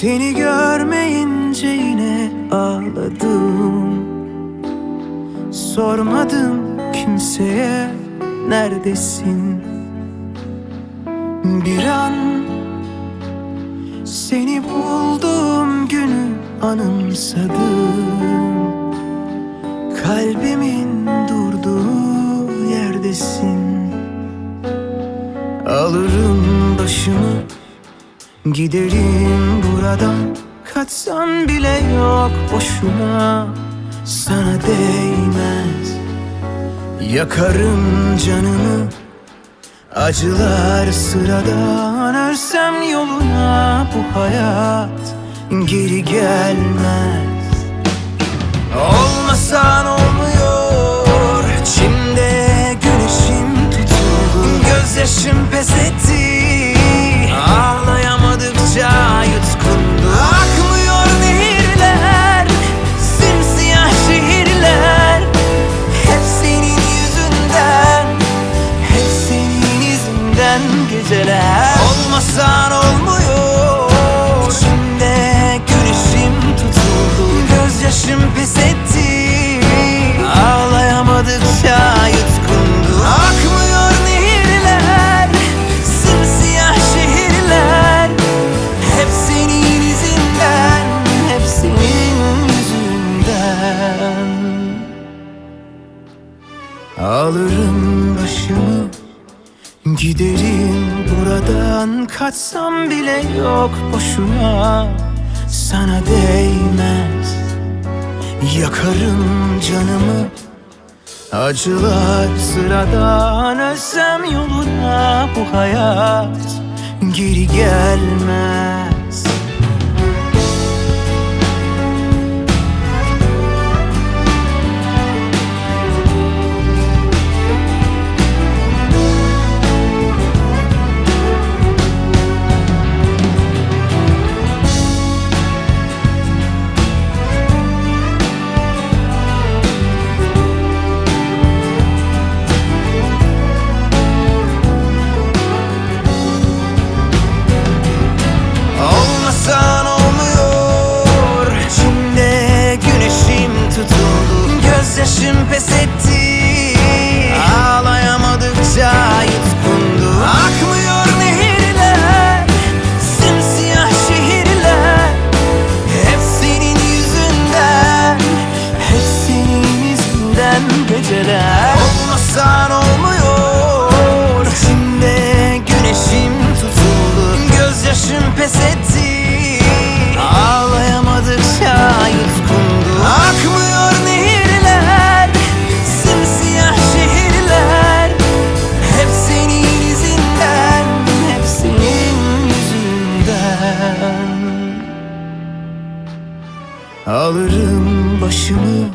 Seni görmeyince yine ağladım. Sormadım kimseye neredesin? Bir an seni bulduğum günü anımsadım. Kalbimin durduğu yerdesin. Alırım başımı Giderim buradan Kaçsam bile yok boşuna. Sana değmez. Yakarım canımı Acılar sıradan. Ölsem yoluna bu hayat Geri gelmez. Olmasan olmuyor Alırım başımı Giderim buradan. Kaçsam bile yok boşuna Sana değmez. Yakarım canımı Acılar sıradan. Ölsem yoluna bu hayat Geri gelmez Alırım başımı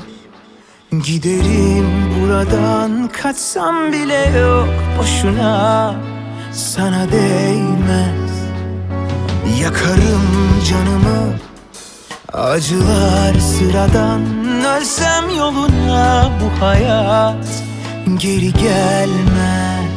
Giderim buradan. Kaçsam bile yok boşuna Sana değmez. Yakarım canımı Acılar sıradan. Ölsem yoluna bu hayat Geri gelmez